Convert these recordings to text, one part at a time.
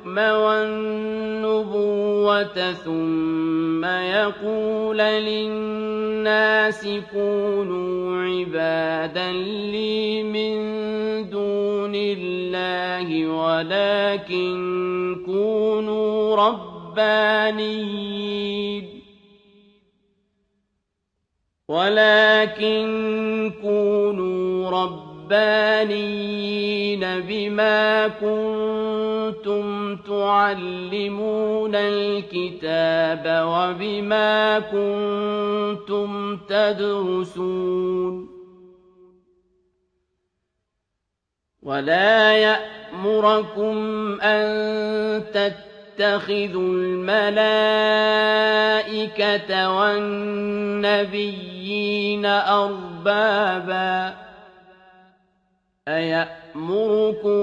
الْحُكْمَ وَالنُّبُوَّةَ ثُمَّ يَقُولَ لِلنَّاسِ كُونُوا عِبَادًا لِّي مِن دُونِ اللَّهِ وَلَٰكِن كُونُوا رَبَّانِيِّينَ. ولكن كونوا ربانيين بما كنتم تُعَلِّمُونَ الْكِتَابَ وَبِمَا كُنتُمْ تَدْرُسُونَ وَلَا يَأْمُرَكُمْ أَن تَتَّخِذُوا الْمَلَائِكَةَ وَالنَّبِيِّينَ أَرْبَابًا أَيَأْمُرُكُم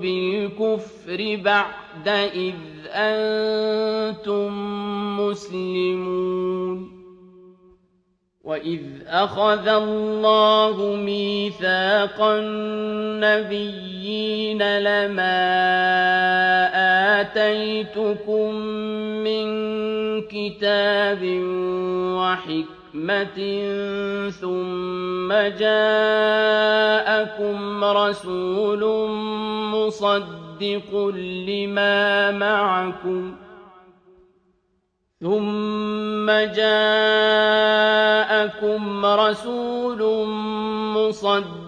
بِالْكُفْرِ بَعْدَ إِذْ أَنتُم مُّسْلِمُونَ؟ وَإِذْ أَخَذَ اللَّهُ مِيثَاقَ النَّبِيِّينَ لَمَا آتَيْتُكُم كِتَابٍ وَحِكْمَةٍ حِكْمَةٍ ثُمَّ جَاءَكُمْ رَسُولٌ مُصَدِّقٌ لِّمَا مَعَكُمْ ثُمَّ جَاءَكُمْ رَسُولٌ مُصَدِّقٌ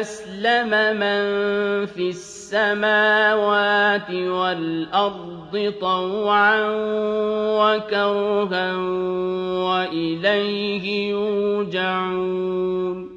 أَسْلَمَ مَن فِي السَّمَاوَاتِ وَالْأَرْضِ طَوْعًا وَكَرْهًا وَإِلَيْهِ يُرْجَعُونَ.